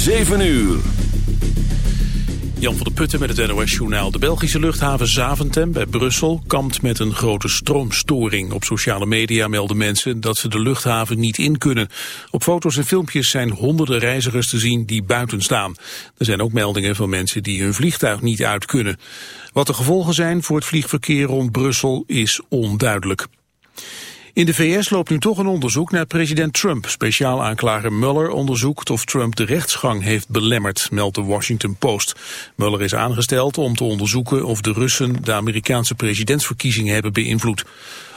7 uur. Jan van der Putten met het NOS-journaal. De Belgische luchthaven Zaventem bij Brussel kampt met een grote stroomstoring. Op sociale media melden mensen dat ze de luchthaven niet in kunnen. Op foto's en filmpjes zijn honderden reizigers te zien die buiten staan. Er zijn ook meldingen van mensen die hun vliegtuig niet uit kunnen. Wat de gevolgen zijn voor het vliegverkeer rond Brussel is onduidelijk. In de VS loopt nu toch een onderzoek naar president Trump. Speciaal aanklager Mueller onderzoekt of Trump de rechtsgang heeft belemmerd, meldt de Washington Post. Mueller is aangesteld om te onderzoeken of de Russen de Amerikaanse presidentsverkiezingen hebben beïnvloed.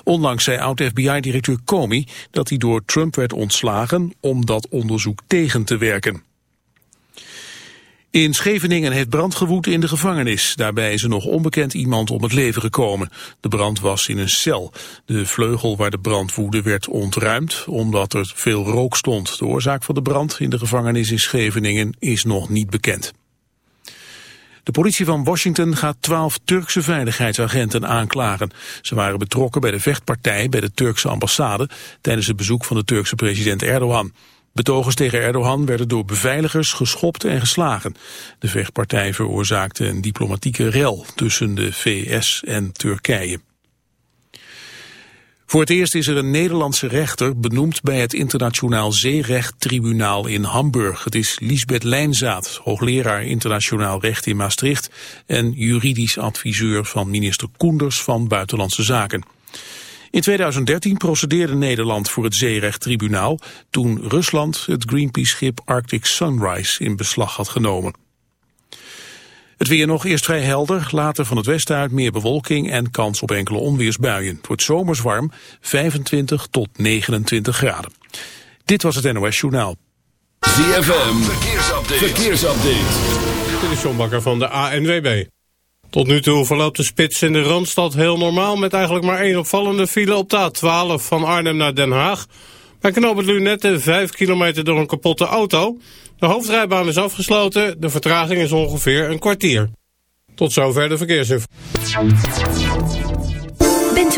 Onlangs zei oud-FBI-directeur Comey dat hij door Trump werd ontslagen om dat onderzoek tegen te werken. In Scheveningen heeft brand gewoed in de gevangenis. Daarbij is er nog onbekend iemand om het leven gekomen. De brand was in een cel. De vleugel waar de brand woedde werd ontruimd omdat er veel rook stond. De oorzaak van de brand in de gevangenis in Scheveningen is nog niet bekend. De politie van Washington gaat twaalf Turkse veiligheidsagenten aanklagen. Ze waren betrokken bij de vechtpartij bij de Turkse ambassade tijdens het bezoek van de Turkse president Erdogan. Betogers tegen Erdogan werden door beveiligers geschopt en geslagen. De vechtpartij veroorzaakte een diplomatieke rel tussen de VS en Turkije. Voor het eerst is er een Nederlandse rechter benoemd bij het Internationaal Zeerechttribunaal in Hamburg. Het is Lisbeth Lijnzaad, hoogleraar internationaal recht in Maastricht en juridisch adviseur van minister Koenders van Buitenlandse Zaken. In 2013 procedeerde Nederland voor het zeerechttribunaal toen Rusland het Greenpeace-schip Arctic Sunrise in beslag had genomen. Het weer nog eerst vrij helder, later van het westen uit meer bewolking en kans op enkele onweersbuien. Het wordt zomers warm, 25 tot 29 graden. Dit was het NOS Journaal. ZFM, verkeersupdate. verkeersupdate. Dit is John Bakker van de ANWB. Tot nu toe verloopt de spits in de Randstad heel normaal... met eigenlijk maar één opvallende file op de A12 van Arnhem naar Den Haag. Bij knoop het Lunette 5 kilometer door een kapotte auto. De hoofdrijbaan is afgesloten, de vertraging is ongeveer een kwartier. Tot zover de verkeersinformatie.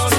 Se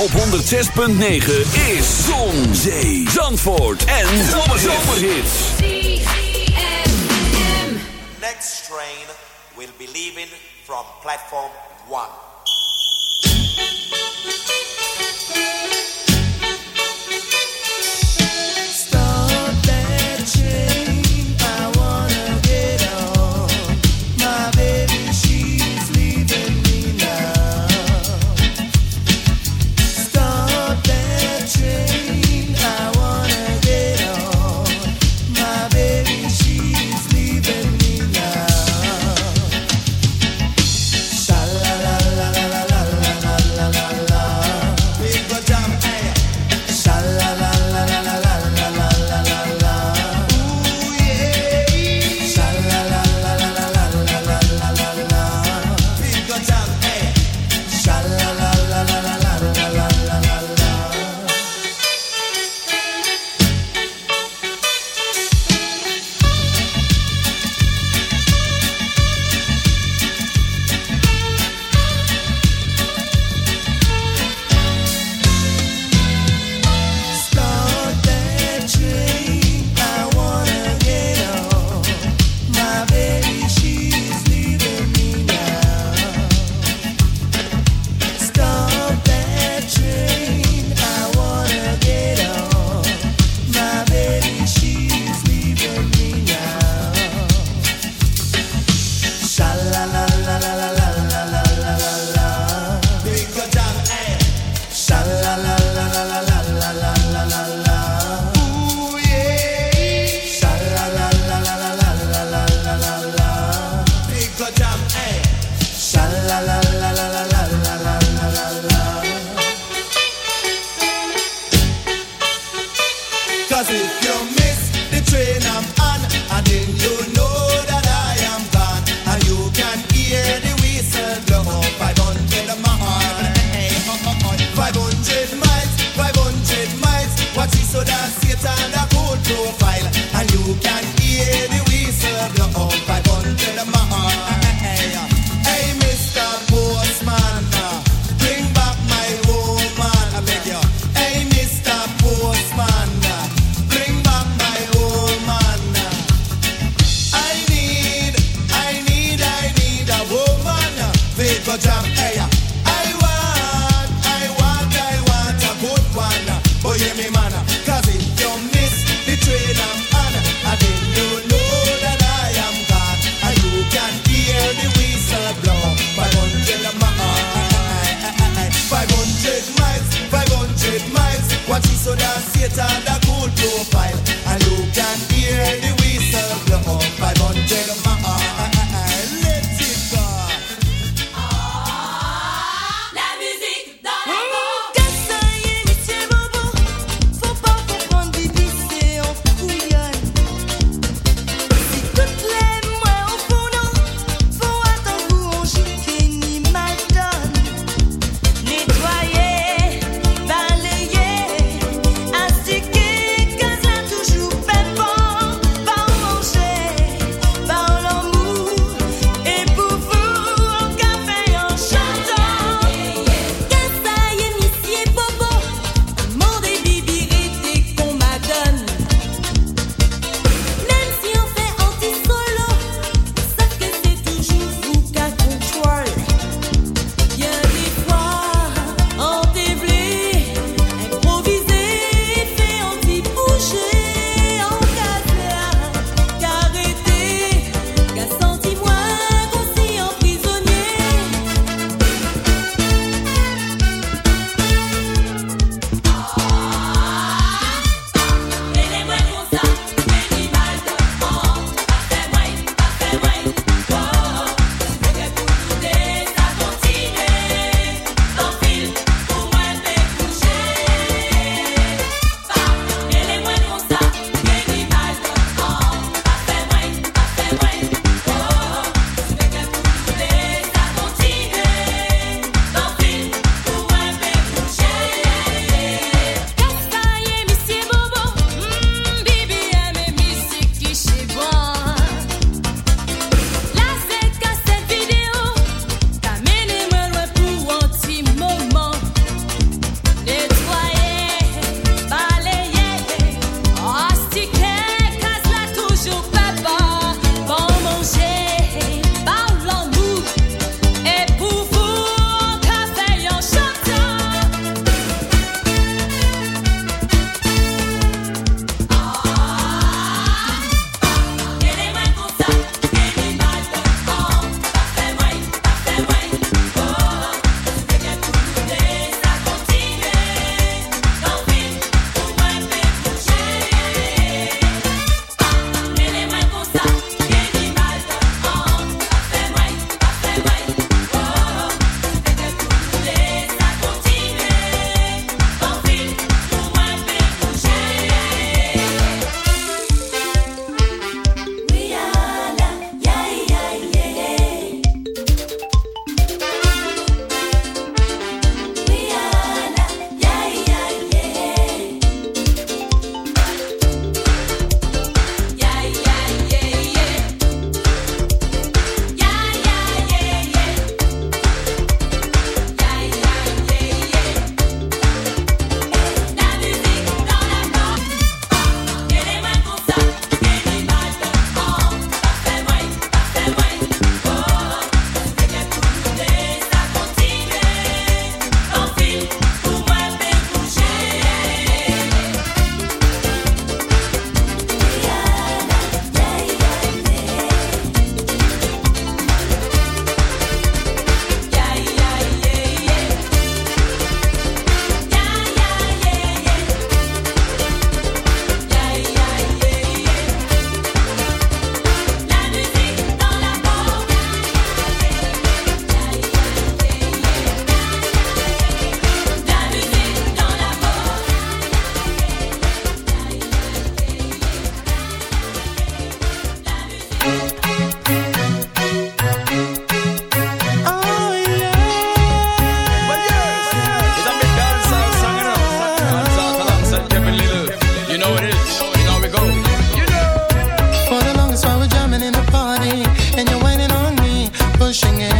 op 106.9 is Zon, Zee, Zandvoort en Zomerhits. Next train will be leaving from platform 1. pushing it.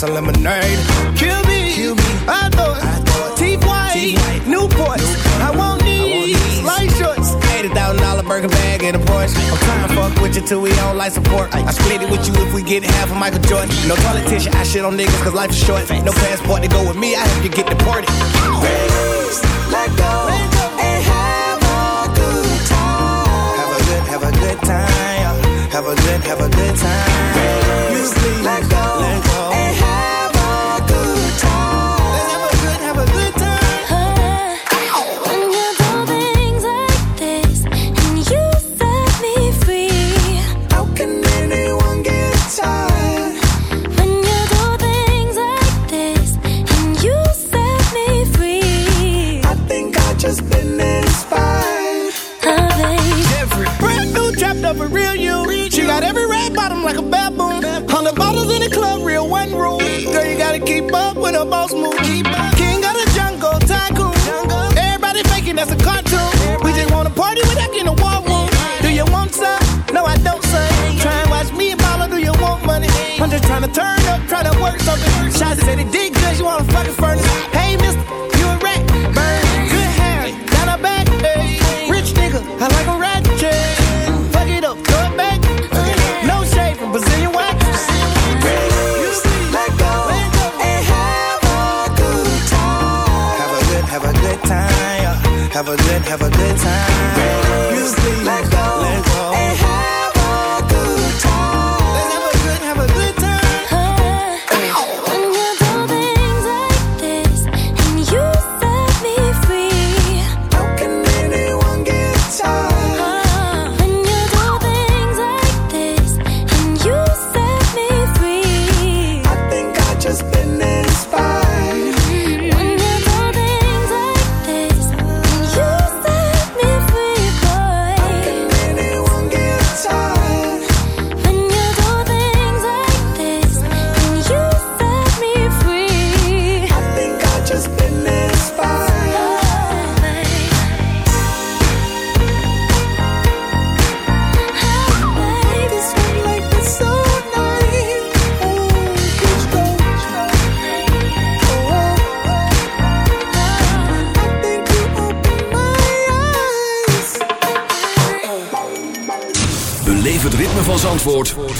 glass of lemonade. Kill me, Kill me. I thought, Teeth. white. Newport. I want these, light shorts. $80,000 burger bag and a Porsche. I'm trying to fuck with you till we don't like support. I split it with you if we get half a Michael Jordan. No politician, I shit on niggas cause life is short. No passport to go with me, I hope you get deported. Raise, let go, go. and have a good time. Have a good, have a good time. Have a good, have a good time. Raise, let go, let go trying to turn up, try to work something. Shots said he did good, you wanna fucking furnace.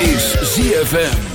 Is ZFM.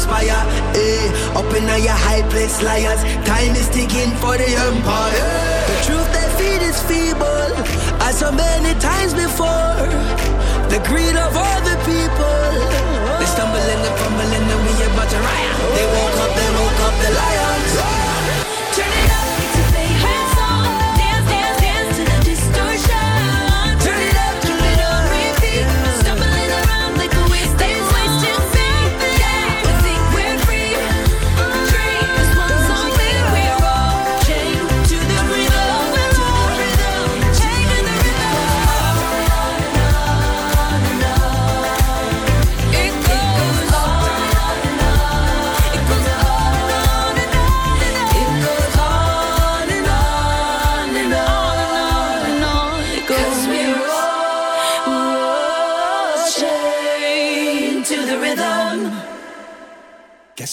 transpire. Eh, up in your high place, liars. Time is ticking for the empire. The truth they feed is feeble, as so many times before. The greed of all the people. They stumble and they fumble and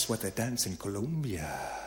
what they dance in Colombia.